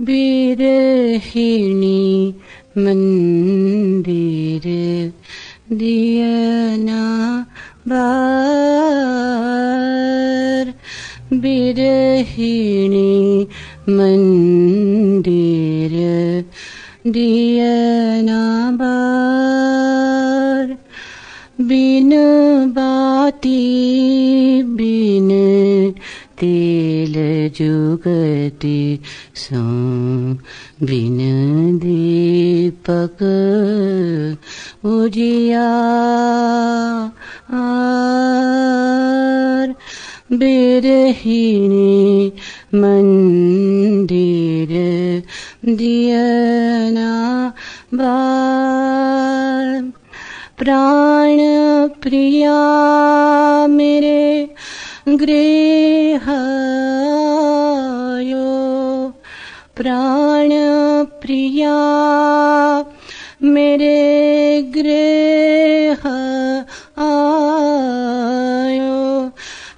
बिरहिणी मंदिर दियना बार। बिरहिणी मंदिर दियना बार। बिन बाती तेल जुगति सो बिन दीपक उजिया आर मंदिर दियना बार। प्राण प्रिया मेरे गृह प्राण प्रिया मेरे गृह आयो।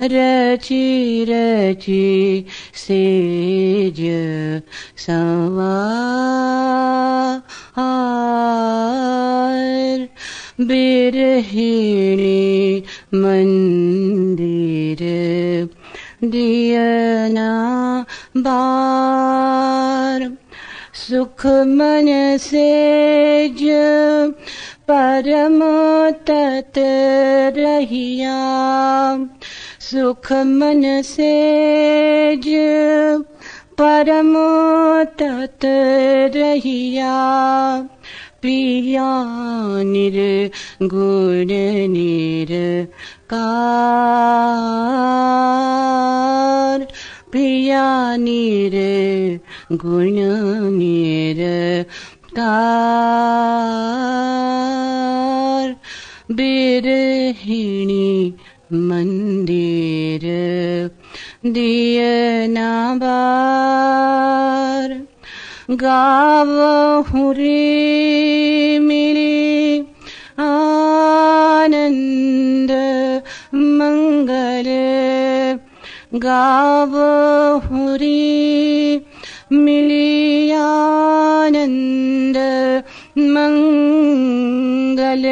रची रची सेज सवार। बिरहिणी मंदिर। दियना बार। सुख मन से ज परम तत् रहिया। सुख मन से ज परम तत् रहिया। पियार् गुणनीर् का पियार् गुणनीर का विरहिणी मन्दना बार गाव हुरी मिली आनंद मंगल। गाव हुरी मिली आनंद मंगल।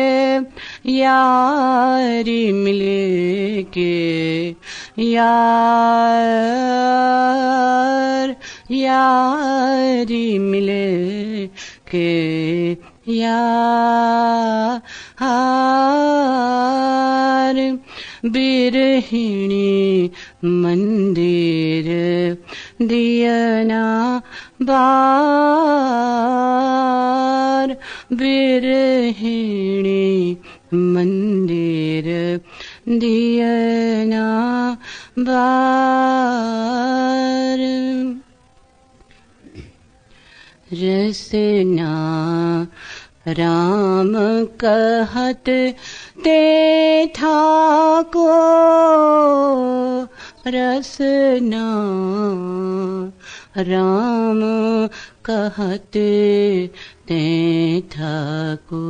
यारी मिले के यार यारी मिले के यार। बिरहिणी मंदिर दियना बार। बिरहिणी मंदिर दियना बार। रसना राम कहत ते था को रसना राम कहत ते था को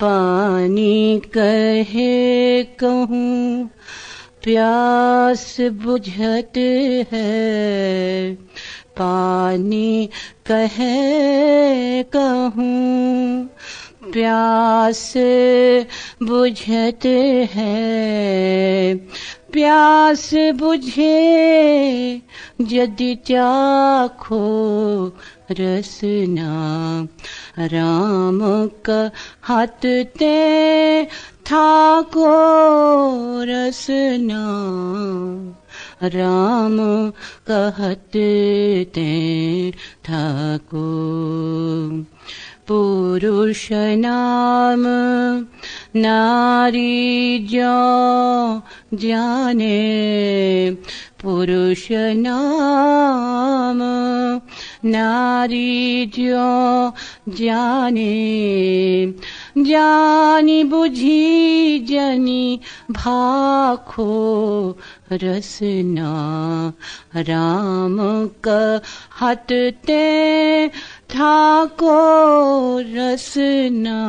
पानी कहे कहूँ, प्यास बुझत है। पानी कहे कहूँ, प्यास बुझत है। प्यास बुझे यदि चाखो रसना, राम का हाथ ते ठाको रसना। राम कहत ठाको पुरुष नाम नारी जाने पुरुष नाम नारी जो जाने, जानी बुझी जनी भाखो रसना। राम कहत ठाको रसना।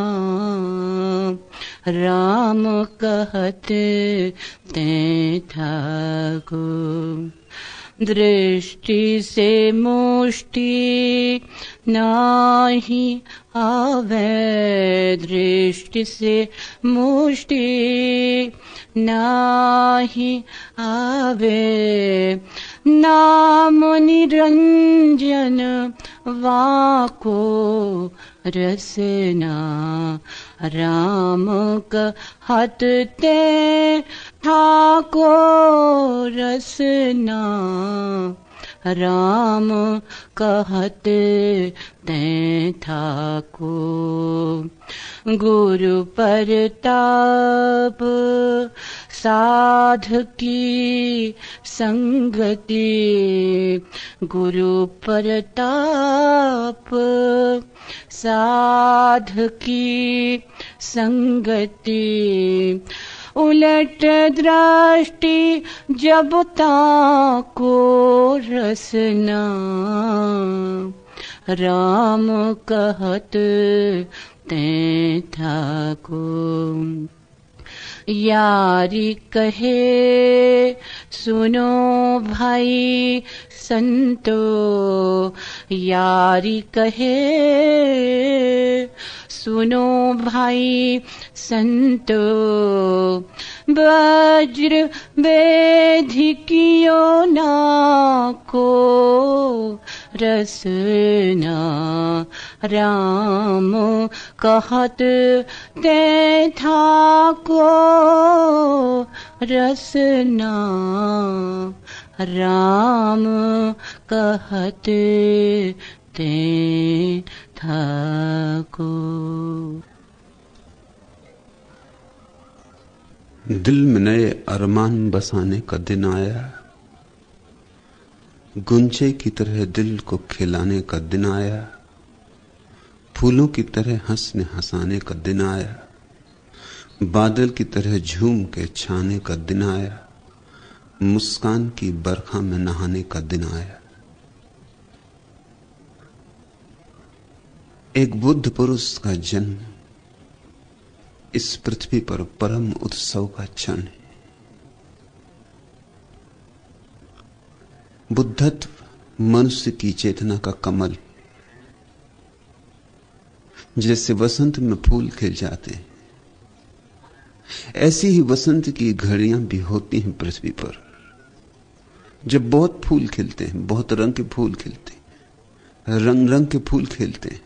राम कहत ते ठाको। दृष्टि से मुष्टि नाही आवे। दृष्टि से मुष्टि नाही आवे। नाम निरंजन वाको रसना। राम कहते ठाको रसना राम कहत ते ठाको गुरु परताप साध की संगति। गुरु परताप साध की संगति उलट दृष्टि जब ताको रसना। राम कहत ते ठाको। यारी कहे सुनो भाई संतो, यारी कहे, सुनो भाई संतो, वज्र वेधिकियो ना को रसना राम कहत ते था को रसना राम कहते ते था को दिल में नए अरमान बसाने का दिन आया गुंजे की तरह दिल को खिलाने का दिन आया फूलों की तरह हंसने हंसाने का दिन आया बादल की तरह झूम के छाने का दिन आया मुस्कान की बरखा में नहाने का दिन आया। एक बुद्ध पुरुष का जन्म इस पृथ्वी पर परम उत्सव का क्षण है। बुद्धत्व मनुष्य की चेतना का कमल जैसे वसंत में फूल खिल जाते हैं। ऐसी ही वसंत की घड़ियाँ भी होती हैं पृथ्वी पर। जब बहुत फूल खिलते हैं, बहुत रंग के फूल खिलते हैं रंग रंग के फूल खिलते हैं।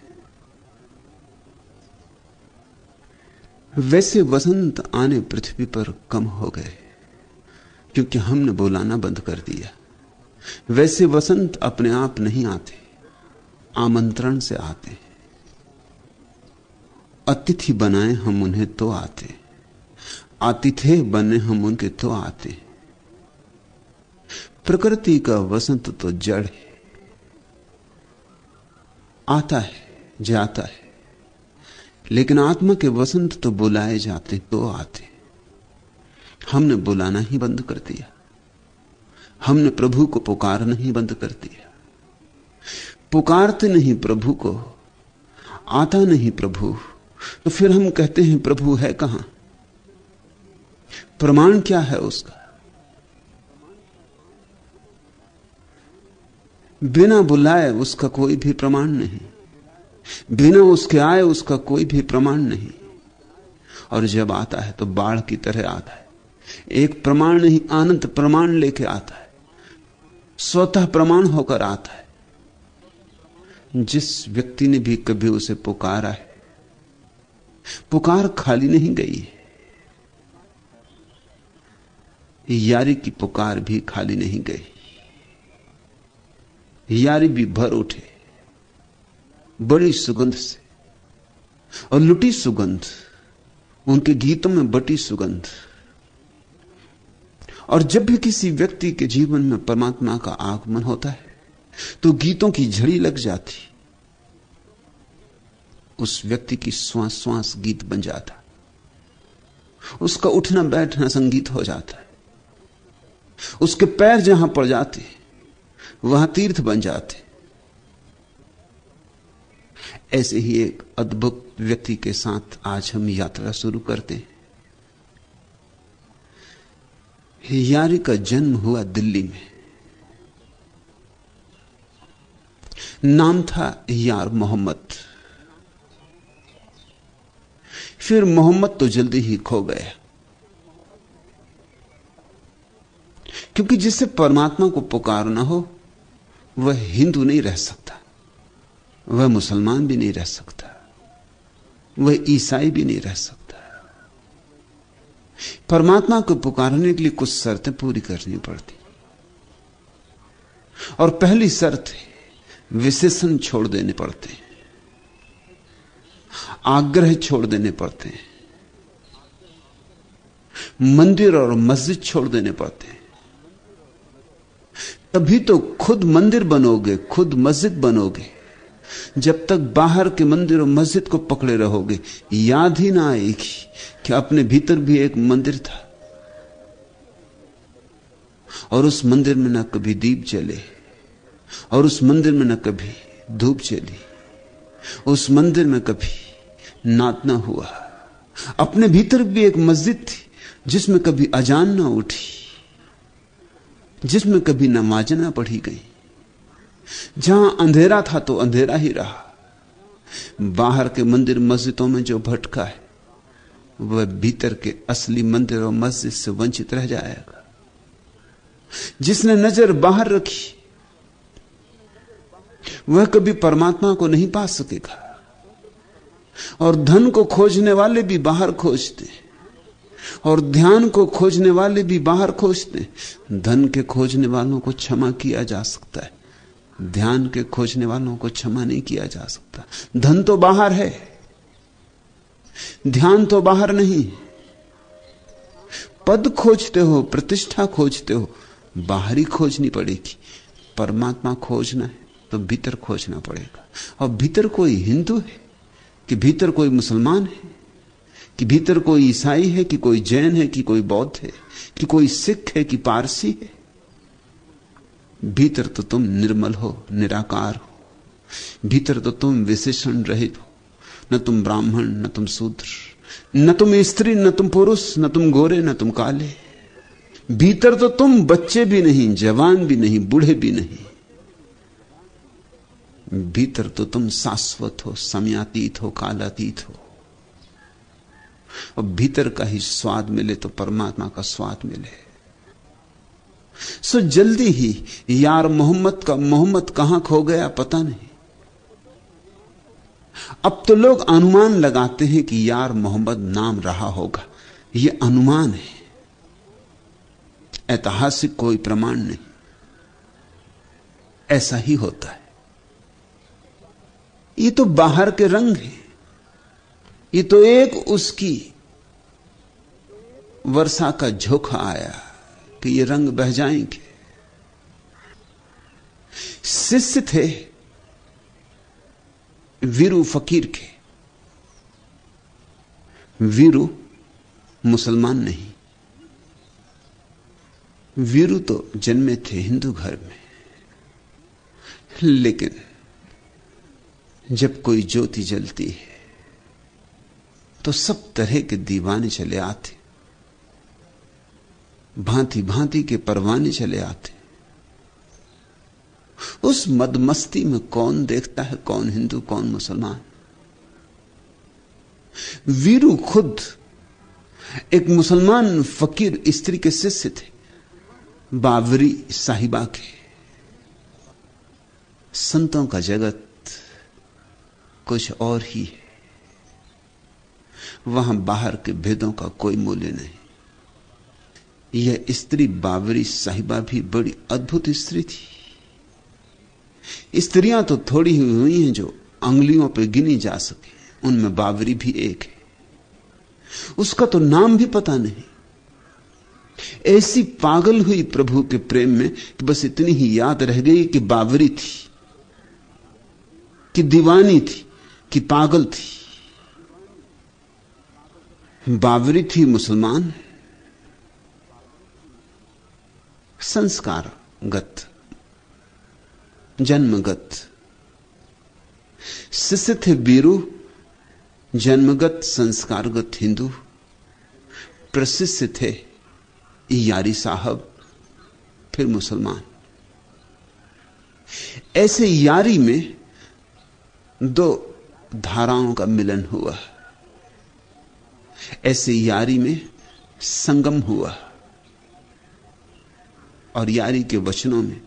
वैसे वसंत आने पृथ्वी पर कम हो गए, क्योंकि हमने बुलाना बंद कर दिया। वैसे वसंत अपने आप नहीं आते, आमंत्रण से आते अतिथि बनाए हम उन्हें तो आते आतिथे बने हम उनके तो आते प्रकृति का वसंत तो जड़ है। आता है, जाता है। लेकिन आत्मा के वसंत तो बुलाए जाते तो आते। हमने बुलाना ही बंद कर दिया। हमने प्रभु को पुकारना ही बंद कर दिया। पुकारते नहीं प्रभु को, आता नहीं प्रभु। तो फिर हम कहते हैं, प्रभु है कहाँ? प्रमाण क्या है उसका? बिना बुलाए उसका कोई भी प्रमाण नहीं। बिना उसके आए उसका कोई भी प्रमाण नहीं। और जब आता है तो बाढ़ की तरह आता है। एक प्रमाण नहीं आनंद प्रमाण लेके आता है। स्वतः प्रमाण होकर आता है। जिस व्यक्ति ने भी कभी उसे पुकारा है, पुकार खाली नहीं गई है। यारी की पुकार भी खाली नहीं गई। यारी भी भर उठे। बड़ी सुगंध से और लुटी सुगंध। उनके गीतों में बटी सुगंध। और जब भी किसी व्यक्ति के जीवन में परमात्मा का आगमन होता है तो गीतों की झड़ी लग जाती। उस व्यक्ति की श्वास श्वास गीत बन जाता। उसका उठना बैठना संगीत हो जाता है। उसके पैर जहाँ पड़ जाते वहाँ तीर्थ बन जाते। ऐसे ही एक अद्भुत व्यक्ति के साथ आज हम यात्रा शुरू करते हैं। यारी का जन्म हुआ दिल्ली में। नाम था यार मोहम्मद। फिर मोहम्मद तो जल्दी ही खो गया। क्योंकि जिससे परमात्मा को पुकारना हो वह हिंदू नहीं रह सकता, वह मुसलमान भी नहीं रह सकता, वह ईसाई भी नहीं रह सकता। परमात्मा को पुकारने के लिए कुछ शर्तें पूरी करनी पड़ती। और पहली शर्त है, विशेषण छोड़ देने पड़ते हैं। आग्रह छोड़ देने पड़ते हैं। मंदिर और मस्जिद छोड़ देने पड़ते हैं। तभी तो खुद मंदिर बनोगे, खुद मस्जिद बनोगे। जब तक बाहर के मंदिर और मस्जिद को पकड़े रहोगे, याद ही ना आएगी कि अपने भीतर भी एक मंदिर था। और उस मंदिर में ना कभी दीप जले, और उस मंदिर में ना कभी धूप चली उस मंदिर में कभी नात ना हुआ। अपने भीतर भी एक मस्जिद थी, जिसमें कभी अजान ना उठी। जिसमें कभी नमाज़ ना पढ़ी गई। जहाँ अंधेरा था तो अंधेरा ही रहा। बाहर के मंदिर मस्जिदों में जो भटका है, वह भीतर के असली मंदिर और मस्जिद से वंचित रह जाएगा। जिसने नज़र बाहर रखी, वह कभी परमात्मा को नहीं पा सकेगा। और धन को खोजने वाले भी बाहर खोजते और ध्यान को खोजने वाले भी बाहर खोजते धन के खोजने वालों को क्षमा किया जा सकता है। ध्यान के खोजने वालों को क्षमा नहीं किया जा सकता। धन तो बाहर है। ध्यान तो बाहर नहीं। पद खोजते हो, प्रतिष्ठा खोजते हो, बाहरी खोजनी पड़ेगी। परमात्मा खोजना है तो भीतर खोजना पड़ेगा। और भीतर कोई हिंदू है कि भीतर कोई मुसलमान है? कि भीतर कोई ईसाई है, कि कोई जैन है, कि कोई बौद्ध है, कि कोई सिख है, कि पारसी है? भीतर तो तुम निर्मल हो, निराकार हो। भीतर तो तुम विशेषण रहित हो। न तुम ब्राह्मण, न तुम शूद्र, न तुम स्त्री, न तुम पुरुष, न तुम गोरे, न तुम काले। भीतर तो तुम बच्चे भी नहीं, जवान भी नहीं, बूढ़े भी नहीं। भीतर तो तुम शाश्वत हो, समयातीत हो, कालातीत हो। और भीतर का ही स्वाद मिले तो परमात्मा का स्वाद मिले। सो जल्दी ही यार मोहम्मद का, मोहम्मद कहाँ खो गया पता नहीं। अब तो लोग अनुमान लगाते हैं कि यार मोहम्मद नाम रहा होगा। यह अनुमान है। ऐतिहासिक कोई प्रमाण नहीं। ऐसा ही होता है। ये तो बाहर के रंग है। ये तो एक उसकी वर्षा का झोंका आया कि ये रंग बह जाएँगे। शिष्य थे वीरू फकीर के। वीरू मुसलमान नहीं। वीरू तो जन्मे थे हिंदू घर में। लेकिन जब कोई ज्योति जलती है तो सब तरह के दीवाने चले आते। भांति भांति के परवाने चले आते। उस मदमस्ती में कौन देखता है, कौन हिंदू, कौन मुसलमान? वीरू खुद एक मुसलमान फकीर स्त्री के शिष्य थे। बावरी साहिबा के। संतों का जगत कुछ और ही है। वहाँ बाहर के भेदों का कोई मूल्य नहीं। यह स्त्री बाबरी साहिबा भी बड़ी अद्भुत स्त्री थी। स्त्रियाँ तो थोड़ी ही हुई हैं जो अंगुलियों पर गिनी जा सके। उनमें बाबरी भी एक है। उसका तो नाम भी पता नहीं। ऐसी पागल हुई प्रभु के प्रेम में कि बस इतनी ही याद रह गई कि बावरी थी, कि दीवानी थी, कि पागल थी। बाबरी थी मुसलमान। संस्कारगत, जन्मगत। शिष्य थे बीरू, जन्मगत संस्कारगत हिंदू। प्रशिष्य थे यारी साहब, फिर मुसलमान। ऐसे यारी में दो धाराओं का मिलन हुआ। ऐसे यारी में संगम हुआ। और यारी के वचनों में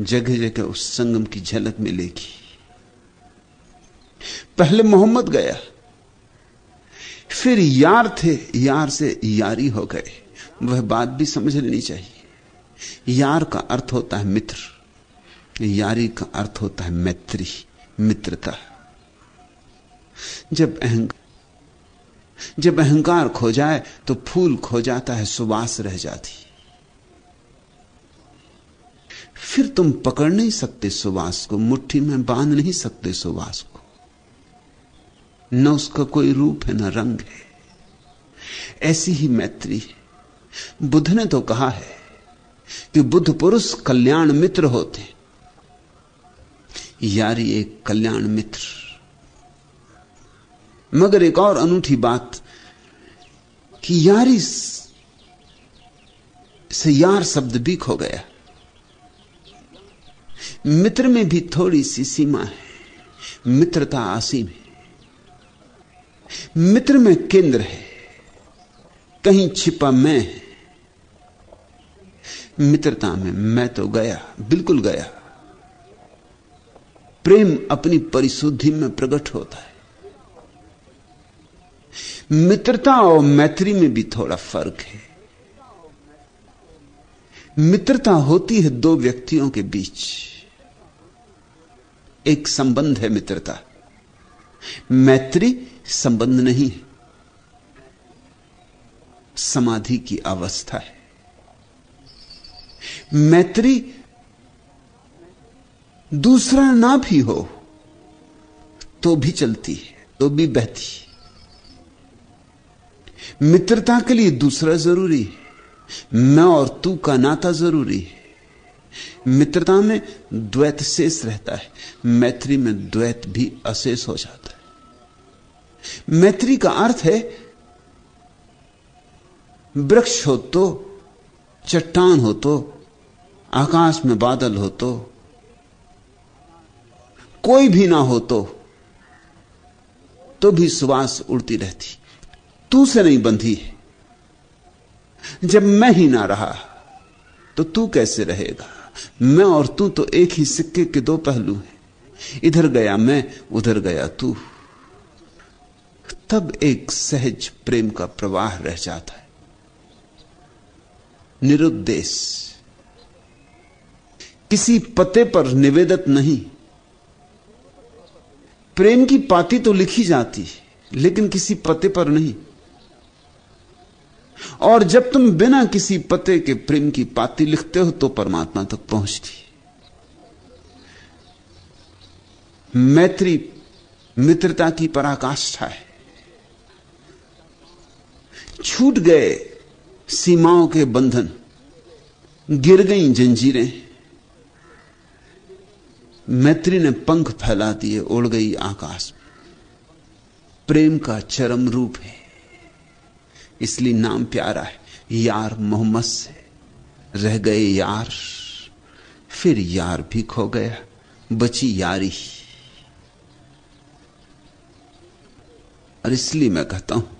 जगह जगह उस संगम की झलक मिलेगी। पहले मोहम्मद गया, फिर यार थे, यार से यारी हो गए। वह बात भी समझ लेनी चाहिए। यार का अर्थ होता है मित्र, यारी का अर्थ होता है मैत्री, मित्रता। जब अहंकार जब अहंकार खो जाए तो फूल खो जाता है सुबास रह जाती। फिर तुम पकड़ नहीं सकते सुबास को, मुट्ठी में बाँध नहीं सकते सुबास को। न उसका कोई रूप है, न रंग है। ऐसी ही मैत्री है। बुद्ध ने तो कहा है कि बुद्ध पुरुष कल्याण मित्र होते यारी एक कल्याण मित्र। मगर एक और अनूठी बात कि यारी से यार शब्द भी खो गया। मित्र में भी थोड़ी सी सीमा है, मित्रता असीम है। मित्र में केंद्र है, कहीं छिपा मैं है। मित्रता में मैं तो गया, बिल्कुल गया। प्रेम अपनी परिशुद्धि में प्रकट होता है। मित्रता और मैत्री में भी थोड़ा फ़र्क है। मित्रता होती है दो व्यक्तियों के बीच। एक संबंध है मित्रता। मैत्री संबंध नहीं है। समाधि की अवस्था है। मैत्री दूसरा ना भी हो तो भी चलती है तो भी बहती है। मित्रता के लिए दूसरा ज़रूरी है। मैं और तू का नाता ज़रूरी है। मित्रता में द्वैत शेष रहता है। मैत्री में द्वैत भी अशेष हो जाता है। मैत्री का अर्थ है, वृक्ष हो तो चट्टान हो तो आकाश में बादल हो तो कोई भी ना हो तो तो भी सुवास उड़ती रहती। तू से नहीं बंधी है। जब मैं ही ना रहा तो तू कैसे रहेगा? मैं और तू तो एक ही सिक्के के दो पहलू हैं। इधर गया मैं, उधर गया तू। तब एक सहज प्रेम का प्रवाह रह जाता है। निरुद्देश। किसी पते पर निवेदत नहीं। प्रेम की पाती तो लिखी जाती है लेकिन किसी पते पर नहीं। और जब तुम बिना किसी पते के प्रेम की पाती लिखते हो तो परमात्मा तक पहुँचती मैत्री मित्रता की पराकाष्ठा है। छूट गए सीमाओं के बंधन, गिर गई जंजीरें। मैत्री ने पंख फैला दिए, उड़ गई आकाश। प्रेम का चरम रूप है। इसलिए नाम प्यारा है। यार मोहम्मद से रह गए यार। फिर यार भी खो गया। बची यारी। और इसलिए मैं कहता हूँ,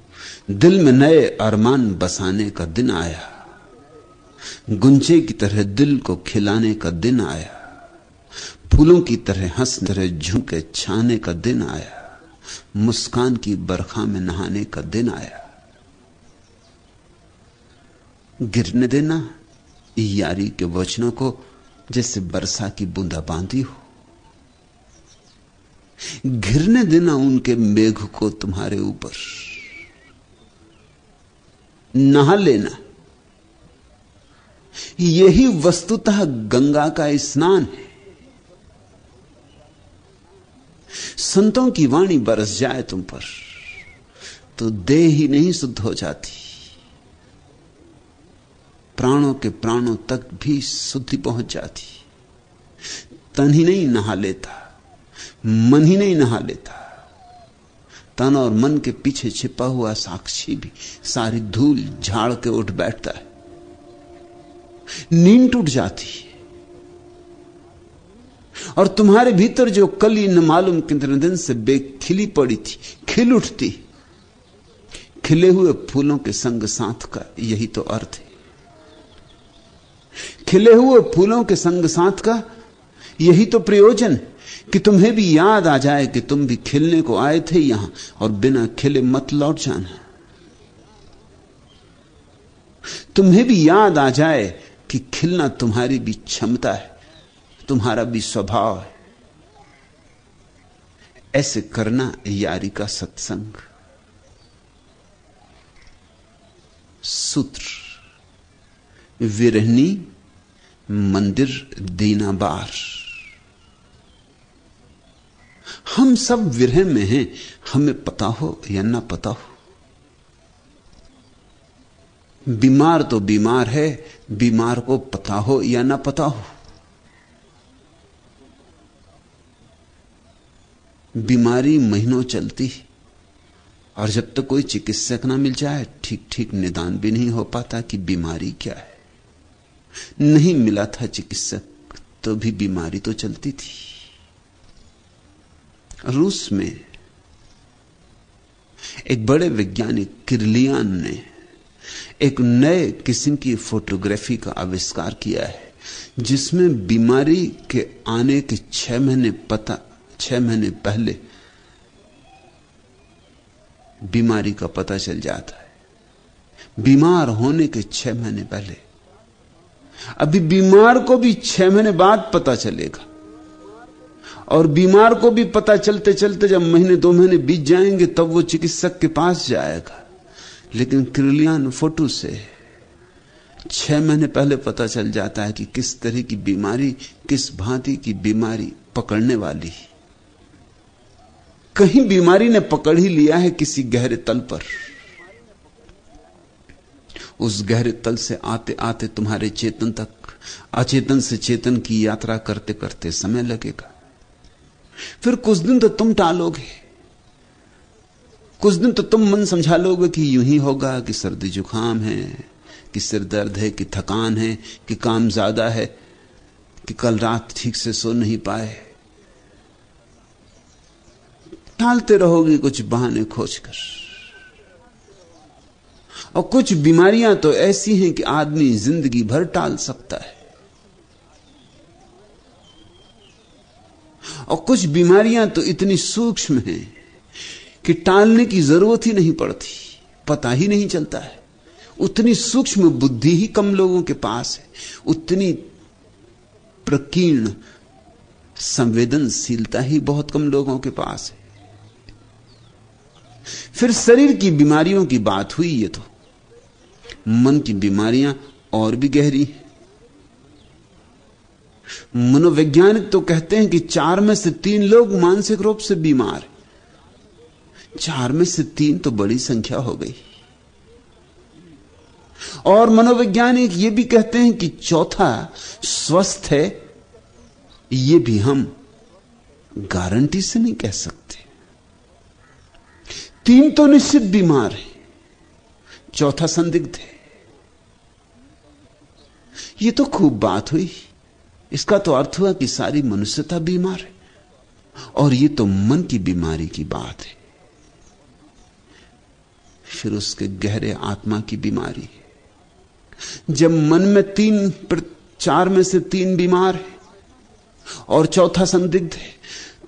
दिल में नए अरमान बसाने का दिन आया। गुंजे की तरह दिल को खिलाने का दिन आया। फूलों की तरह हंस तरह झुके छाने का दिन आया। मुस्कान की बरखा में नहाने का दिन आया। गिरने देना। यारी के वचनों को जैसे वर्षा की बूंदा बांधी हो। घिरने देना उनके मेघ को तुम्हारे ऊपर। नहा लेना। यही वस्तुतः गंगा का स्नान है। संतों की वाणी बरस जाए तुम पर तो देह ही नहीं शुद्ध हो जाती। प्राणों के प्राणों तक भी शुद्धि पहुँच जाती तन ही नहीं नहा लेता, मन ही नहीं नहा लेता। तन और मन के पीछे छिपा हुआ साक्षी भी सारी धूल झाड़ के उठ बैठता है। नींद टूट जाती है। और तुम्हारे भीतर जो कली न मालूम कितने दिन से बेखिली पड़ी थी, खिल उठती। खिले हुए फूलों के संग साथ का यही तो अर्थ है। खिले हुए फूलों के संग साथ का? यही तो प्रयोजन, कि तुम्हें भी याद आ जाए कि तुम भी खिलने को आए थे यहाँ और बिना खिले मत लौट जाना। तुम्हें भी याद आ जाए कि खिलना तुम्हारी भी क्षमता है, तुम्हारा भी स्वभाव है। ऐसे करना यारी का सत्संग। सूत्र, विरहनी मंदिर दीना बार हम सब विरह में हैं, हमें पता हो या ना पता हो। बीमार तो बीमार है, बीमार को पता हो या ना पता हो। बीमारी महीनों चलती, और जब तक तो कोई चिकित्सक ना मिल जाए ठीक ठीक निदान भी नहीं हो पाता कि बीमारी क्या है। नहीं मिला था चिकित्सक तो भी बीमारी तो चलती थी। रूस में एक बड़े वैज्ञानिक किरलियान ने एक नए किस्म की फोटोग्राफी का आविष्कार किया है, जिसमें बीमारी के आने के छह महीने पता, छह महीने पहले बीमारी का पता चल जाता है। बीमार होने के छह महीने पहले अभी बीमार को भी छह महीने बाद पता चलेगा। और बीमार को भी पता चलते चलते जब महीने, दो महीने बीत जाएँगे, तब वो चिकित्सक के पास जाएगा। लेकिन क्रिलियान फ़ोटो से छह महीने पहले पता चल जाता है कि किस तरह की बीमारी, किस भांति की बीमारी पकड़ने वाली कहीं बीमारी ने पकड़ ही लिया है किसी गहरे तल पर। उस गहरे तल से आते आते तुम्हारे चेतन तक, अचेतन से चेतन की यात्रा करते करते समय लगेगा। फिर कुछ दिन तो तुम टालोगे। कुछ दिन तो तुम मन समझा लोगे कि यूँ ही होगा कि सर्दी जुकाम है, कि सिर दर्द है, कि थकान है, कि काम ज़्यादा है, कि कल रात ठीक से सो नहीं पाए। टालते रहोगे कुछ बहाने खोजकर। और कुछ बीमारियाँ तो ऐसी हैं कि आदमी ज़िंदगी भर टाल सकता है। और कुछ बीमारियाँ तो इतनी सूक्ष्म हैं कि टालने की ज़रूरत ही नहीं पड़ती, पता ही नहीं चलता है। उतनी सूक्ष्म बुद्धि ही कम लोगों के पास है। उतनी प्रकीर्ण संवेदनशीलता ही बहुत कम लोगों के पास है। फिर शरीर की बीमारियों की बात हुई ये तो। मन की बीमारियाँ और भी गहरी हैं। मनोवैज्ञानिक तो कहते हैं कि चार में से तीन लोग मानसिक रूप से बीमार चार में से तीन तो बड़ी संख्या हो गई। और मनोवैज्ञानिक ये भी कहते हैं कि चौथा स्वस्थ है, ये भी हम गारंटी से नहीं कह सकते। तीन तो निश्चित बीमार है। चौथा संदिग्ध है। ये तो खूब बात हुई। इसका तो अर्थ हुआ कि सारी मनुष्यता बीमार है। और ये तो मन की बीमारी की बात है। फिर उसके गहरे आत्मा की बीमारी जब मन में तीन चार में से तीन बीमार है और चौथा संदिग्ध है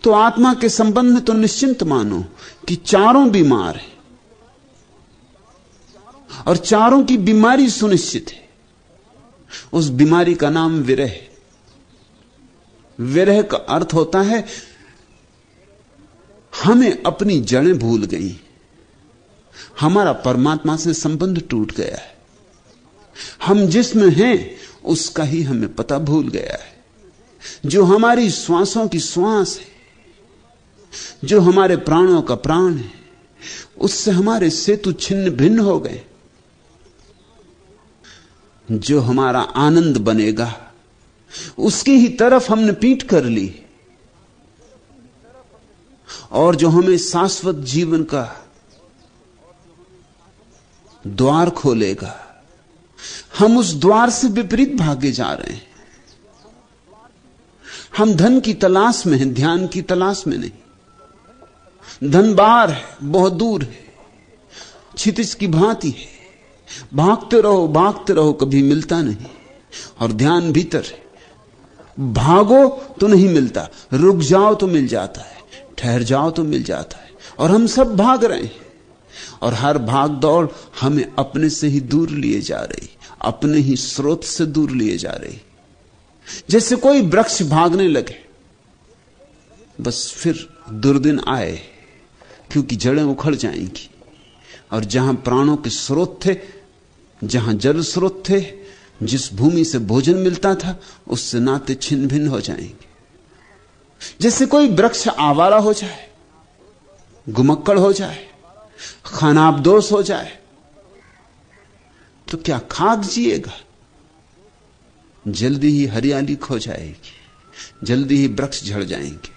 तो आत्मा के संबंध में तो निश्चिंत मानो कि चारों बीमार है। और चारों की बीमारी सुनिश्चित है। उस बीमारी का नाम विरह। विरह का अर्थ होता है, हमें अपनी जड़ें भूल गई। हमारा परमात्मा से संबंध टूट गया है। हम जिसमें हैं, उसका ही हमें पता भूल गया है। जो हमारी श्वासों की श्वास है, जो हमारे प्राणों का प्राण है, उससे हमारे सेतु छिन्न भिन्न हो गए। जो हमारा आनंद बनेगा, उसकी ही तरफ़ हमने पीठ कर ली। और जो हमें शाश्वत जीवन का द्वार खोलेगा, हम उस द्वार से विपरीत भागे जा रहे हैं। हम धन की तलाश में हैं, ध्यान की तलाश में नहीं। धन बाहर है, बहुत दूर है। छितिज की भांति है। भागते रहो भागते रहो, कभी मिलता नहीं। और ध्यान भीतर है। भागो तो नहीं मिलता, रुक जाओ तो मिल जाता है, ठहर जाओ तो मिल जाता है। और हम सब भाग रहे हैं। और हर भाग दौड़ हमें अपने से ही दूर लिए जा रही, अपने ही स्रोत से दूर लिए जा रही। जैसे कोई वृक्ष भागने लगे, बस फिर दुर्दिन आए, क्योंकि जड़ें उखड़ जाएँगी। और जहाँ प्राणों के स्रोत थे जहाँ जल स्रोत थे, जिस भूमि से भोजन मिलता था, उससे नाते छिन्न भिन्न हो जाएँगे। जैसे कोई वृक्ष आवारा हो जाए, गुमक्कड़ हो जाए खानाबदोष हो जाए तो क्या खाक जिएगा? जल्दी ही हरियाली खो जाएगी, जल्दी ही वृक्ष झड़ जाएँगे।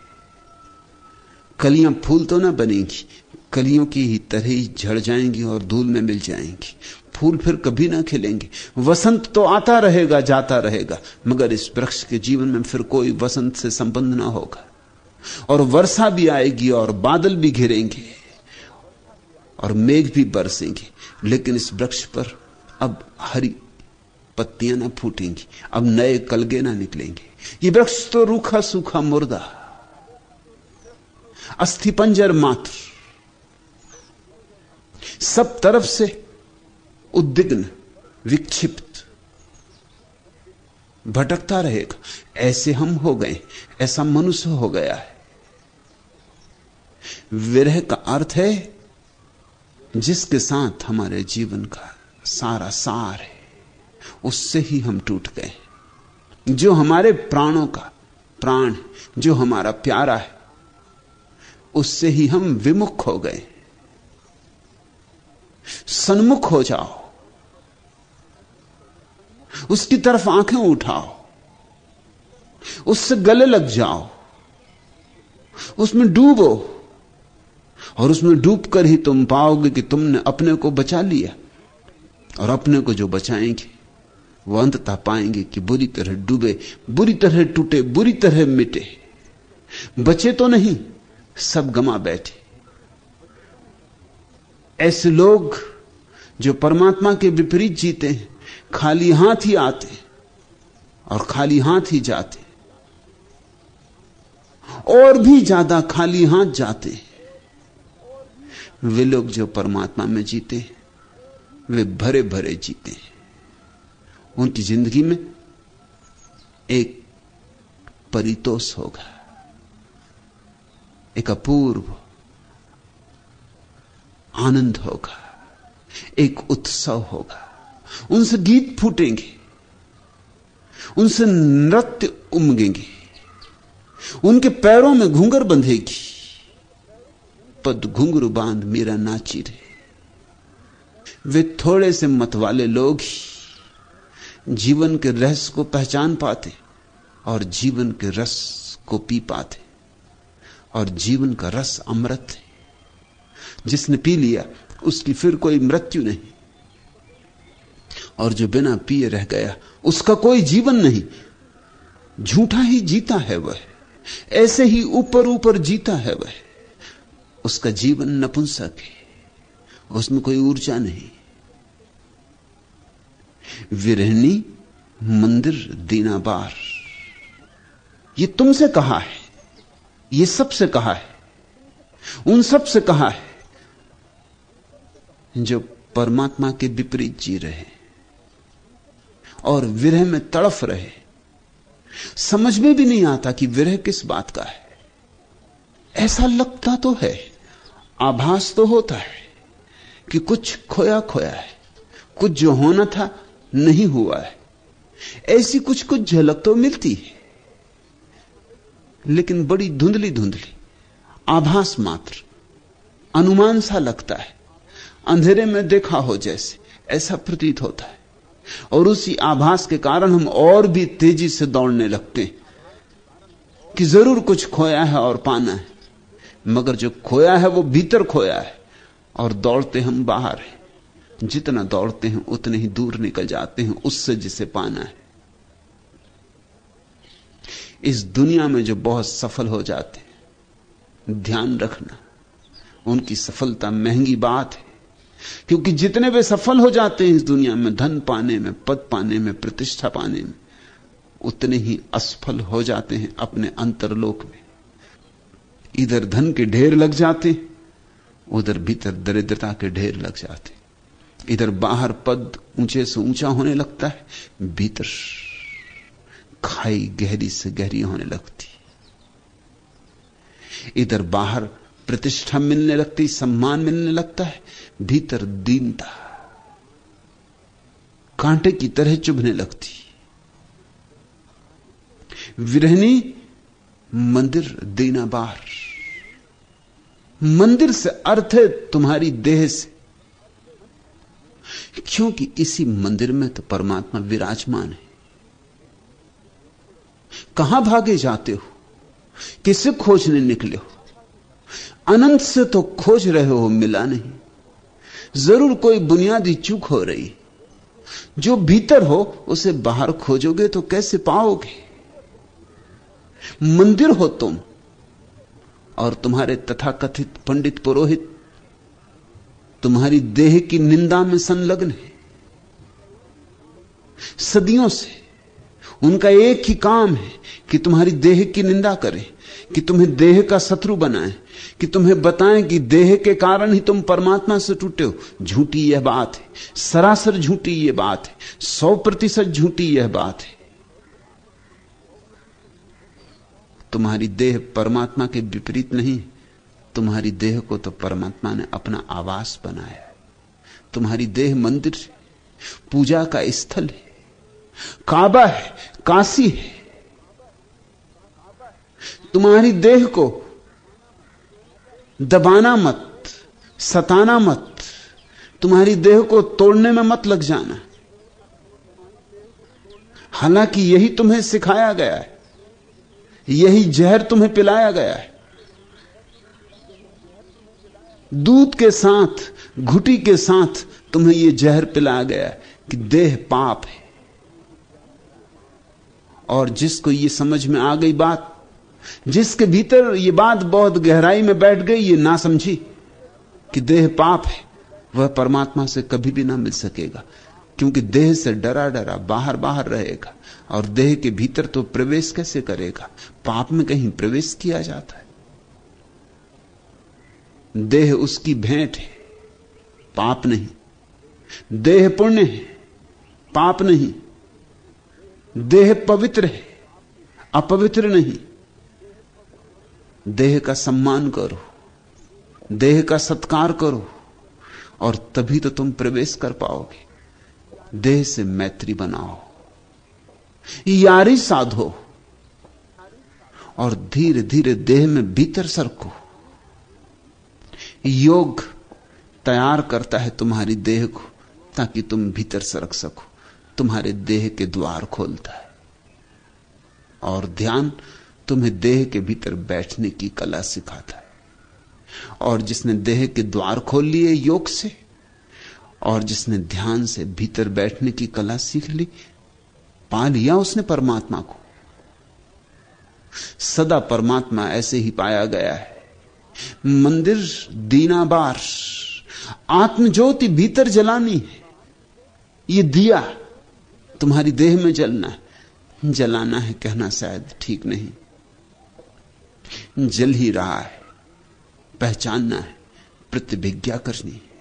कलियाँ फूल तो ना बनेंगी, कलियों की ही तरह ही झड़ जाएँगी और धूल में मिल जाएँगी। फूल फिर कभी ना खिलेंगे। वसंत तो आता रहेगा, जाता रहेगा, मगर इस वृक्ष के जीवन में फिर कोई वसंत से संबंध ना होगा। और वर्षा भी आएगी और बादल भी घिरेंगे और मेघ भी बरसेंगे, लेकिन इस वृक्ष पर अब हरी पत्तियाँ ना फूटेंगी, अब नए कलगे ना निकलेंगे। ये वृक्ष तो रूखा सूखा मुर्दा अस्थिपंजर मात्र, सब तरफ़ से उद्विग्न, विक्षिप्त। भटकता रहेगा। ऐसे हम हो गए, ऐसा मनुष्य हो गया है। विरह का अर्थ है, जिसके साथ हमारे जीवन का सारा सार है, उससे ही हम टूट गए। जो हमारे प्राणों का प्राण जो हमारा प्यारा है, उससे ही हम विमुख हो गए। सन्मुख हो जाओ। उसकी तरफ़ आँखें उठाओ। उससे गले लग जाओ। उसमें डूबो। और उसमें डूबकर ही तुम पाओगे कि तुमने अपने को बचा लिया। और अपने को जो बचाएँगे, वो अंततः पाएँगे कि बुरी तरह डूबे, बुरी तरह टूटे, बुरी तरह मिटे। बचे तो नहीं, सब गमा बैठे। ऐसे लोग जो परमात्मा के विपरीत जीते हैं खाली हाथ ही आते और खाली हाथ ही जाते। और भी ज़्यादा खाली हाथ जाते। वे लोग जो परमात्मा में जीते, वे भरे भरे जीते। उनकी ज़िंदगी में एक परितोष होगा। एक अपूर्व आनंद होगा। एक उत्सव होगा। उनसे गीत फूटेंगे, उनसे नृत्य उमगेंगे, उनके पैरों में घूंगर बंधेगी। पद घुंघरू बाँध मेरा नाची रहे वे थोड़े से मत वाले लोग ही जीवन के रहस्य को पहचान पाते और जीवन के रस को पी पाते और जीवन का रस अमृत है। जिसने पी लिया, उसकी फिर कोई मृत्यु नहीं। और जो बिना पिए रह गया, उसका कोई जीवन नहीं। झूठा ही जीता है वह। ऐसे ही ऊपर ऊपर जीता है वह। उसका जीवन नपुंसक है। उसमें कोई ऊर्जा नहीं। विरहनी मंदिर दीनाबार। ये तुमसे कहा है। ये सबसे कहा है। उन सबसे कहा है। जो परमात्मा के विपरीत जी रहे और विरह में तड़फ रहे। समझ में भी नहीं आता कि विरह किस बात का है। ऐसा लगता तो है, आभास तो होता है कि कुछ खोया खोया है, कुछ जो होना था नहीं हुआ है। ऐसी कुछ कुछ झलक तो मिलती है, लेकिन बड़ी धुंधली धुंधली, आभास मात्र, अनुमान सा लगता है। अंधेरे में देखा हो जैसे, ऐसा प्रतीत होता है। और उसी आभास के कारण हम और भी तेज़ी से दौड़ने लगते हैं कि ज़रूर कुछ खोया है और पाना है। मगर जो खोया है, वो भीतर खोया है और दौड़ते हम बाहर हैं। जितना दौड़ते हैं, उतने ही दूर निकल जाते हैं उससे जिसे पाना है। इस दुनिया में जो बहुत सफल हो जाते हैं, ध्यान रखना, उनकी सफलता महँगी बात है। क्योंकि जितने वे सफल हो जाते हैं इस दुनिया में, धन पाने में, पद पाने में, प्रतिष्ठा पाने में, उतने ही असफल हो जाते हैं अपने अंतरलोक में। इधर धन के ढेर लग जाते उधर भीतर दरिद्रता के ढेर लग जाते इधर बाहर पद ऊँचे से ऊँचा होने लगता है, भीतर खाई गहरी से गहरी होने लगती इधर बाहर प्रतिष्ठा मिलने लगती, सम्मान मिलने लगता है, भीतर दीनता, कांटे की तरह चुभने लगती। विरहनी मंदिर दीना बार मंदिर से अर्थ है तुम्हारी देह से। क्योंकि इसी मंदिर में तो परमात्मा विराजमान है। कहाँ भागे जाते हो? किसे खोजने निकले हो? अनंत से तो खोज रहे हो, मिला नहीं। ज़रूर कोई बुनियादी चूक हो रही जो भीतर हो, उसे बाहर खोजोगे तो कैसे पाओगे? मंदिर हो तुम, और तुम्हारे तथाकथित पंडित पुरोहित, तुम्हारी देह की निंदा में संलग्न है। सदियों से उनका एक ही काम है कि तुम्हारी देह की निंदा करें। कि तुम्हें देह का शत्रु बनाए, कि तुम्हें बताएँ कि देह के कारण ही तुम परमात्मा से टूटे हो। झूठी यह बात है। सरासर झूठी यह बात है। सौ प्रतिशत झूठी यह बात है। तुम्हारी देह परमात्मा के विपरीत नहीं तुम्हारी देह को तो परमात्मा ने अपना आवास बनाया। तुम्हारी देह मंदिर पूजा का स्थल है। काबा है। काशी है। तुम्हारी देह को दबाना मत, सताना मत, तुम्हारी देह को तोड़ने में मत लग जाना। हालाँकि यही तुम्हें सिखाया गया है, यही जहर तुम्हें पिलाया गया है। दूध के साथ, घुटी के साथ तुम्हें यह जहर पिलाया गया कि देह पाप है। और जिसको यह समझ में आ गई बात जिसके भीतर यह बात बहुत गहराई में बैठ गई, ये ना समझी कि देह पाप है, वह परमात्मा से कभी भी ना मिल सकेगा, क्योंकि देह से डरा डरा बाहर बाहर रहेगा, और देह के भीतर तो प्रवेश कैसे करेगा? पाप में कहीं प्रवेश किया जाता है। देह उसकी भेंट है, पाप नहीं। देह पुण्य है, पाप नहीं। देह पवित्र है, अपवित्र नहीं। देह का सम्मान करो, देह का सत्कार करो, और तभी तो तुम प्रवेश कर पाओगे। देह से मैत्री बनाओ, यारी साधो, और धीरे धीरे देह में भीतर सरको। योग तैयार करता है तुम्हारी देह को, ताकि तुम भीतर सरक सको। तुम्हारे देह के द्वार खोलता है, और ध्यान तुम्हें देह के भीतर बैठने की कला सिखाता है। और जिसने देह के द्वार खोल लिए योग से, और जिसने ध्यान से भीतर बैठने की कला सीख ली, पा लिया उसने परमात्मा को। सदा परमात्मा ऐसे ही पाया गया है। मंदिर दीनाबार, आत्मज्योति भीतर जलानी है। ये दिया, तुम्हारी देह में जलना है। जलाना है कहना शायद ठीक नहीं। जल ही रहा है। पहचानना है, प्रतिभिज्ञा करनी है।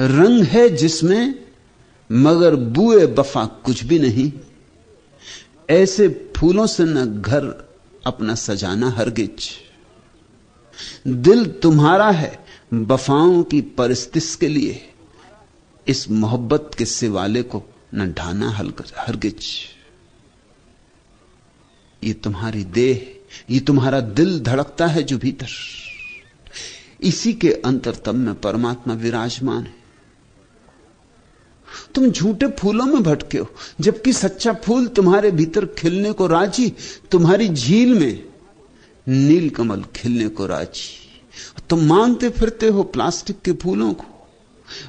रंग है जिसमें, मगर बुए बफा कुछ भी नहीं। ऐसे फूलों से न घर अपना सजाना हरगिज। दिल तुम्हारा है बफाओं की परिस्थिति के लिए। इस मोहब्बत के सिवाले को न ढाना हरगिज। ये तुम्हारी देह, ये तुम्हारा दिल धड़कता है जो भीतर। इसी के अंतरतम में परमात्मा विराजमान है। तुम झूठे फूलों में भटके हो, जबकि सच्चा फूल तुम्हारे भीतर खिलने को राज़ी, तुम्हारी झील में नील कमल खिलने को राज़ी। तुम मांगते फिरते हो प्लास्टिक के फूलों को,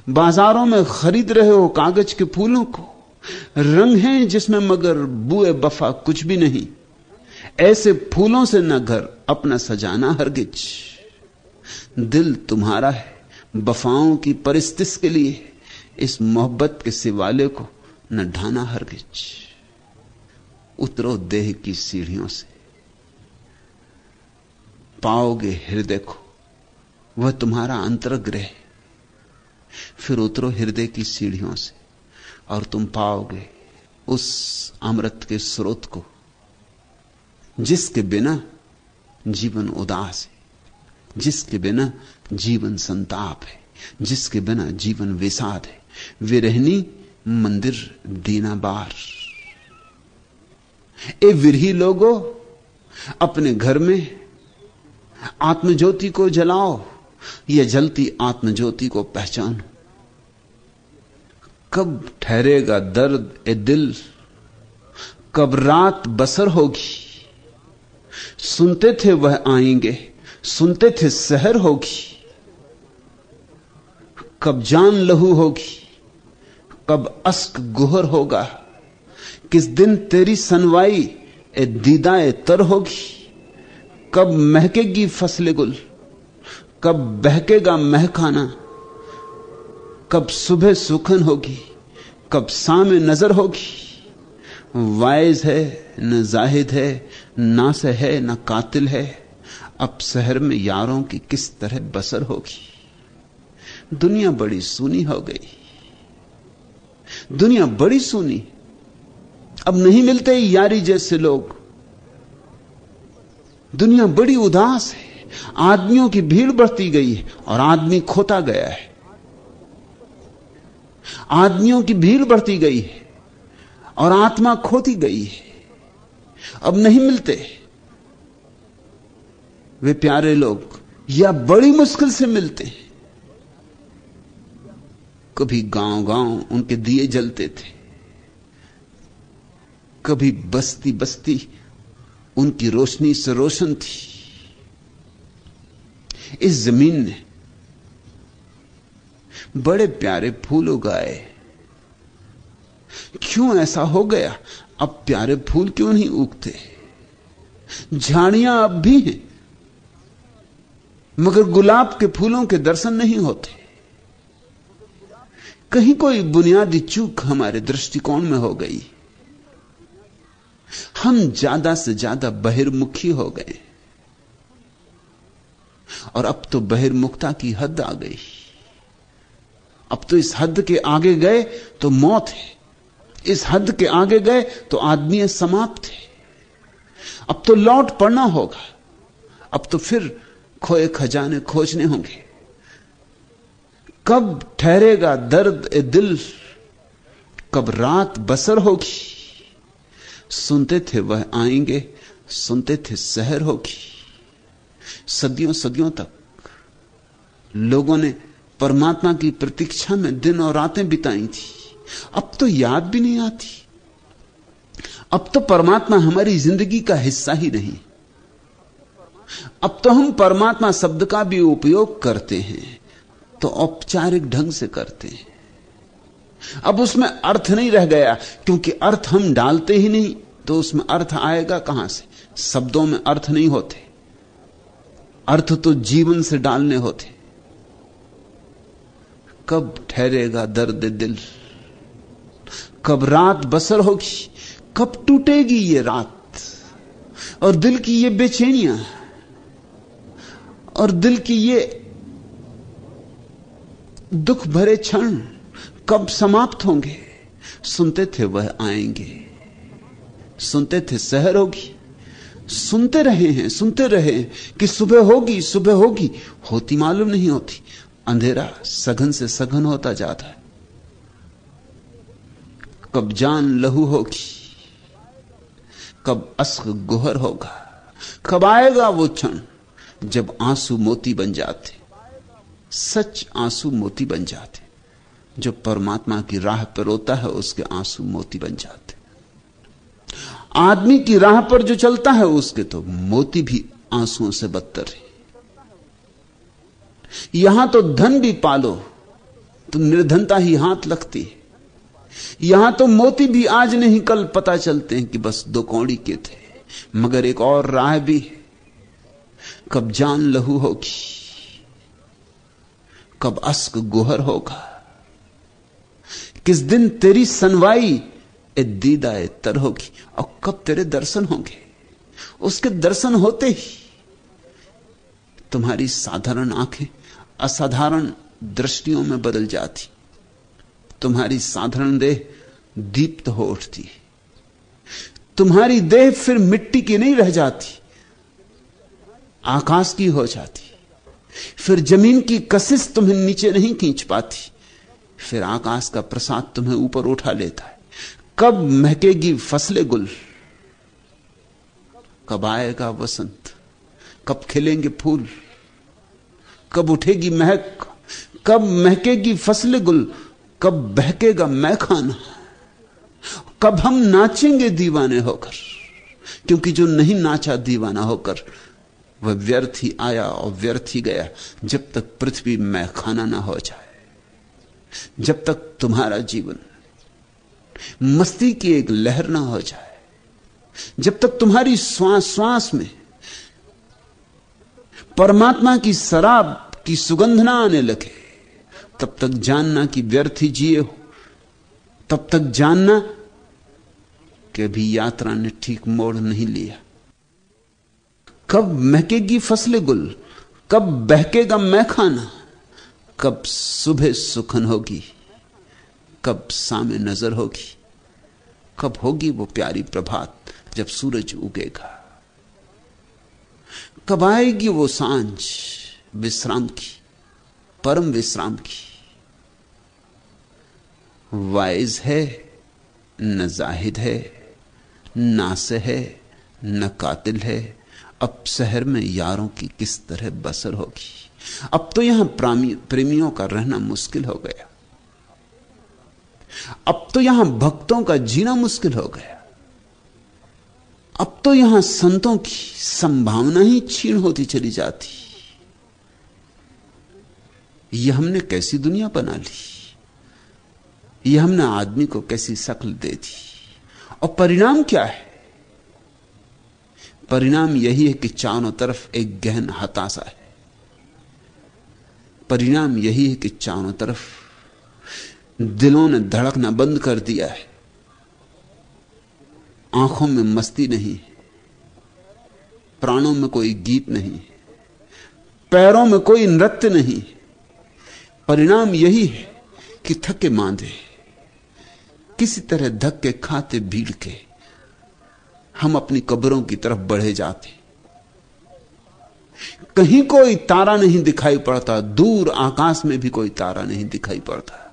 बाजारों में खरीद रहे हो कागज़ के फूलों को, रंग हैं जिसमें मगर बुए बफा कुछ भी नहीं। ऐसे फूलों से न घर, अपना सजाना हरगिज। दिल तुम्हारा है, बफाओं की परिस्थिति के लिए, इस मोहब्बत के सिवाले को न ढाना हरगिज। उतरो देह की सीढ़ियों से। पाओगे हृदय को, वह तुम्हारा अंतरग्रह। फिर उतरो हृदय की सीढ़ियों से, और तुम पाओगे उस अमृत के स्रोत को। जिसके बिना जीवन उदास है, जिसके बिना जीवन संताप है, जिसके बिना जीवन विषाद है विरहनी मंदिर दीना बार ए विरही लोगो, अपने घर में आत्मज्योति को जलाओ, या जलती आत्मज्योति को पहचानो। कब ठहरेगा दर्द ए दिल, कब रात बसर होगी। सुनते थे वह आएँगे, सुनते थे शहर होगी, कब जान लहू होगी, कब अस्क गुहर होगा, किस दिन तेरी सनवाई ए दीदाए तर होगी, कब महकेगी फसले गुल, कब बहकेगा महखाना कब सुबह सुखन होगी, कब सामे नज़र होगी। वाइज है, न जाहिद है, ना से है, न कातिल है। अब शहर में यारों की किस तरह बसर होगी? दुनिया बड़ी सूनी हो गई। दुनिया बड़ी सूनी। अब नहीं मिलते यारी जैसे लोग। दुनिया बड़ी उदास है। आदमियों की भीड़ बढ़ती गई है और आदमी खोता गया है। आदमियों की भीड़ बढ़ती गई है। और आत्मा खोती गई है। अब नहीं मिलते। वे प्यारे लोग या बड़ी मुश्किल से मिलते हैं। कभी गाँव गाँव उनके दिए जलते थे। कभी बस्ती बस्ती उनकी रोशनी से रोशन थी। इस ज़मीन ने बड़े प्यारे फूल उगाए क्यों ऐसा हो गया? अब प्यारे फूल क्यों नहीं उगते? झाड़ियाँ अब भी हैं, मगर गुलाब के फूलों के दर्शन नहीं होते। कहीं कोई बुनियादी चूक हमारे दृष्टिकोण में हो गई। हम ज़्यादा से ज़्यादा बहिर्मुखी हो गए। और अब तो बहिर्मुखता की हद आ गई। अब तो इस हद के आगे गए तो मौत है। इस हद के आगे गए तो आदमी समाप्त है। अब तो लौट पड़ना होगा। अब तो फिर खोए खजाने खोजने होंगे। कब ठहरेगा दर्द ए दिल? कब रात बसर होगी? सुनते थे वह आएँगे, सुनते थे शहर होगी। सदियों सदियों तक लोगों ने परमात्मा की प्रतीक्षा में दिन और रातें बिताई थी। अब तो याद भी नहीं आती। अब तो परमात्मा हमारी ज़िंदगी का हिस्सा ही नहीं। अब तो हम परमात्मा शब्द का भी उपयोग करते हैं तो औपचारिक ढंग से करते हैं। अब उसमें अर्थ नहीं रह गया, क्योंकि अर्थ हम डालते ही नहीं तो उसमें अर्थ आएगा कहाँ से? शब्दों में अर्थ नहीं होते। अर्थ तो जीवन से डालने होते। कब ठहरेगा दर्द दिल? कब रात बसर होगी, कब टूटेगी ये रात? और दिल की ये बेचैनियाँ, और दिल की ये दुख भरे क्षण कब समाप्त होंगे? सुनते थे वह आएँगे, सुनते थे शहर होगी, सुनते रहे हैं, सुनते रहे हैं कि सुबह होगी सुबह होगी, होती मालूम नहीं होती, अंधेरा सघन से सघन होता जाता है। कब जान लहू होगी, कब अस्क गुहर होगा, कब आएगा वो क्षण जब आँसू मोती बन जाते, सच आँसू मोती बन जाते। जो परमात्मा की राह पर रोता है, उसके आँसू मोती बन जाते। आदमी की राह पर जो चलता है, उसके तो मोती भी आंसुओं से बदतर है। यहाँ तो धन भी पालो तो निर्धनता ही हाथ लगती है। यहाँ तो मोती भी आज नहीं, कल पता चलते हैं कि बस दो कौड़ी के थे, मगर एक और राह भी है। कब जान लहू होगी, कब अस्क गुहर होगा। किस दिन तेरी सनवाई ए दीदा ए तर होगी, और कब तेरे दर्शन होंगे। उसके दर्शन होते ही तुम्हारी साधारण आँखें असाधारण दृष्टियों में बदल जाती। तुम्हारी साधारण देह दीप्त हो उठती। तुम्हारी देह फिर मिट्टी की नहीं रह जाती, आकाश की हो जाती। फिर ज़मीन की कशिश तुम्हें नीचे नहीं खींच पाती। फिर आकाश का प्रसाद तुम्हें ऊपर उठा लेता है। कब महकेगी फसले गुल, कब आएगा वसंत, कब खिलेंगे फूल, कब उठेगी महक, कब महकेगी फसले गुल। कब बहकेगा मैं खाना? कब हम नाचेंगे दीवाने होकर? क्योंकि जो नहीं नाचा दीवाना होकर, वह व्यर्थ ही आया और व्यर्थ ही गया, जब तक पृथ्वी मैं खाना ना हो जाए। जब तक तुम्हारा जीवन मस्ती की एक लहर ना हो जाए, जब तक तुम्हारी श्वास श्वास में परमात्मा की शराब की सुगंध ना आने लगे तब तक जानना कि व्यर्थ ही जिए हो। तब तक जानना कि अभी यात्रा ने ठीक मोड़ नहीं लिया। कब महकेगी फसले गुल, कब बहकेगा मैं खाना कब सुबह सुखन होगी, कब सामे नज़र होगी, कब होगी वो प्यारी प्रभात जब सूरज उगेगा। कब आएगी वो साँझ विश्राम की परम विश्राम की। वाइज है, न जाहिद है नास है, न कातिल है। अब शहर में यारों की किस तरह बसर होगी? अब तो यहाँ प्रेमियों का रहना मुश्किल हो गया। अब तो यहाँ भक्तों का जीना मुश्किल हो गया। अब तो यहाँ संतों की संभावना ही छीण होती चली जाती। यह हमने कैसी दुनिया बना ली? यह हमने आदमी को कैसी शक्ल दे दी? और परिणाम क्या है? परिणाम यही है कि चारों तरफ़ एक गहन हताशा है। परिणाम यही है कि चारों तरफ़ दिलों ने धड़कना बंद कर दिया है। आँखों में मस्ती नहीं प्राणों में कोई गीत नहीं पैरों में कोई नृत्य नहीं परिणाम यही है कि थके मांदे, किसी तरह धक्के खाते भीड़ के, हम अपनी कब्रों की तरफ़ बढ़े जाते। कहीं कोई तारा नहीं दिखाई पड़ता, दूर आकाश में भी कोई तारा नहीं दिखाई पड़ता।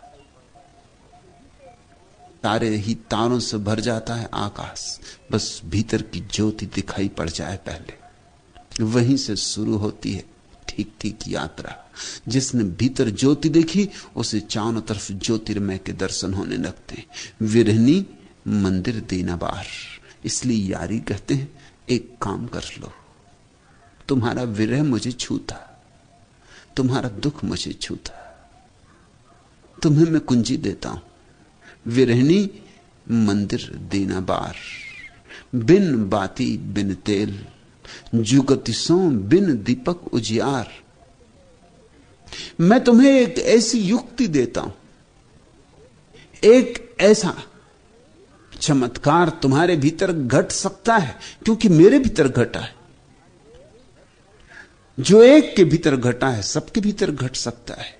तारे ही तारों से भर जाता है आकाश, बस भीतर की ज्योति दिखाई पड़ जाए पहले। वहीं से शुरू होती है ठीक ठीक यात्रा। जिसने भीतर ज्योति देखी, उसे चारों तरफ़ ज्योतिर्मय के दर्शन होने लगते विरहनी मंदिर दीना बार इसलिए यारी कहते हैं, एक काम कर लो। तुम्हारा विरह मुझे छूता। तुम्हारा दुख मुझे छूता। तुम्हें मैं कुंजी देता हूँ। विरहनी मंदिर दीना बार बिन बाती, बिन तेल जुगति सो बिन दीपक उजियार। मैं तुम्हें एक ऐसी युक्ति देता हूँ। एक ऐसा चमत्कार तुम्हारे भीतर घट सकता है, क्योंकि मेरे भीतर घटा है। जो एक के भीतर घटा है, सबके भीतर घट सकता है।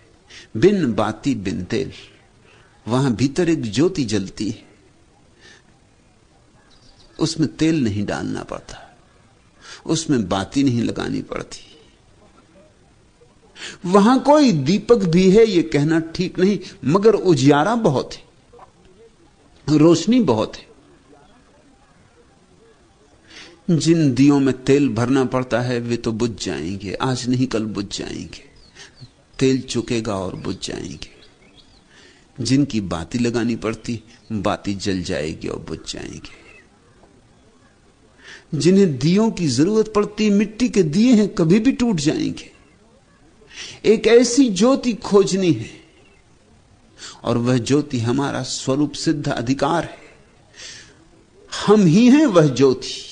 बिन बाती बिन तेल, वहाँ भीतर एक ज्योति जलती है। उसमें तेल नहीं डालना पड़ता। उसमें बाती नहीं लगानी पड़ती। वहाँ कोई दीपक भी है यह कहना ठीक नहीं, मगर उजियारा बहुत है, रोशनी बहुत है। जिन दियों में तेल भरना पड़ता है, वे तो बुझ जाएँगे। आज नहीं, कल बुझ जाएँगे। तेल चुकेगा और बुझ जाएँगे। जिनकी बाती लगानी पड़ती, बाती जल जाएगी और बुझ जाएँगे। जिन्हें दियों की ज़रूरत पड़ती, मिट्टी के दिए हैं, कभी भी टूट जाएँगे। एक ऐसी ज्योति खोजनी है, और वह ज्योति हमारा स्वरूप सिद्ध अधिकार है। हम ही हैं वह ज्योति।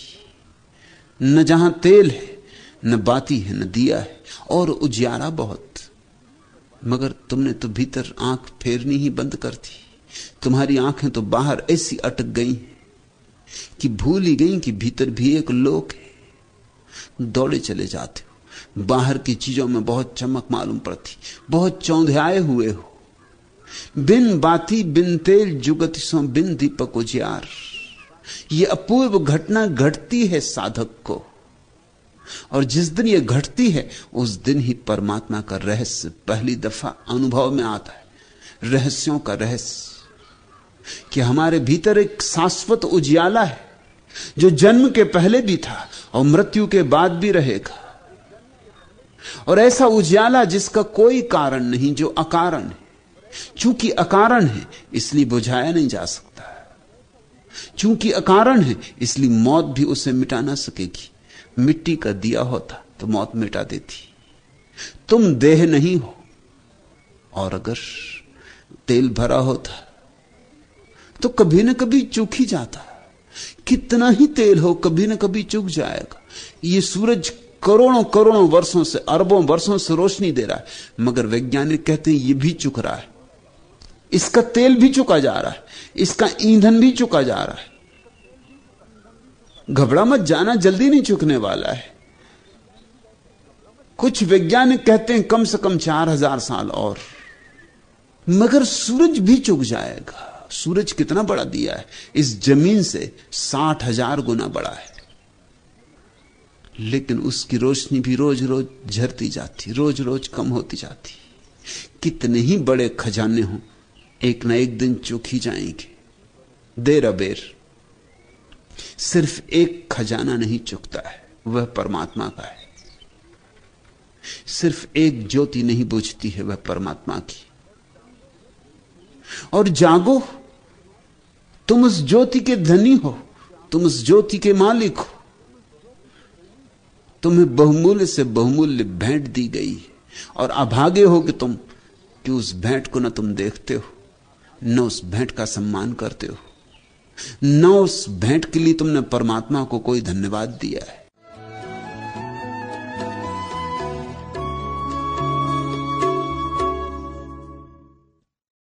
न जहाँ तेल है, न बाती है, न दिया है, और उजियारा बहुत। मगर तुमने तो भीतर आँख फेरनी ही बंद कर दी। तुम्हारी आँखें तो बाहर ऐसी अटक गई कि भूल ही गई कि भीतर भी एक लोक है। दौड़े चले जाते हो। बाहर की चीज़ों में बहुत चमक मालूम पड़ती। बहुत चौंधियाए हुए हो। बिन बाती, बिन तेल, जुगत सो बिन दीपक उजियार। ये अपूर्व घटना घटती है साधक को। और जिस दिन यह घटती है, उस दिन ही परमात्मा का रहस्य पहली दफ़ा अनुभव में आता है। रहस्यों का रहस्य। कि हमारे भीतर एक शाश्वत उजियाला है, जो जन्म के पहले भी था और मृत्यु के बाद भी रहेगा। और ऐसा उजियाला जिसका कोई कारण नहीं, जो अकारण है। चूँकि अकारण है, इसलिए बुझाया नहीं जा सकता। चूँकि अकारण है, इसलिए मौत भी उसे मिटा ना सकेगी। मिट्टी का दिया होता तो मौत मिटा देती। तुम देह नहीं हो, और अगर तेल भरा होता तो कभी ना कभी चूक ही जाता है। कितना ही तेल हो, कभी ना कभी चुक जाएगा। ये सूरज करोड़ों करोड़ों वर्षों से, अरबों वर्षों से रोशनी दे रहा है, मगर वैज्ञानिक कहते हैं, ये भी चुक रहा है। इसका तेल भी चुका जा रहा है, इसका ईंधन भी चुका जा रहा है। घबरा मत जाना, जल्दी नहीं चुकने वाला है। कुछ वैज्ञानिक कहते हैं, कम से कम चार हज़ार साल और। मगर सूरज भी चुक जाएगा। सूरज कितना बड़ा दिया है? इस ज़मीन से साठ हज़ार गुना बड़ा है। लेकिन उसकी रोशनी भी रोज रोज झरती जाती रोज रोज कम होती जाती। कितने ही बड़े खजाने हों, एक ना एक दिन चुक ही जाएँगे। देर अबेर सिर्फ़ एक खजाना नहीं चुकता है, वह परमात्मा का है। सिर्फ़ एक ज्योति नहीं बुझती है, वह परमात्मा की। और जागो। तुम उस ज्योति के धनी हो, तुम उस ज्योति के मालिक हो। तुम्हें बहुमूल्य से बहुमूल्य भेंट दी गई और अभागे हो कि तुम, कि उस भेंट को ना तुम देखते हो, न उस भेंट का सम्मान करते हो, न उस भेंट के लिए तुमने परमात्मा को कोई धन्यवाद दिया है।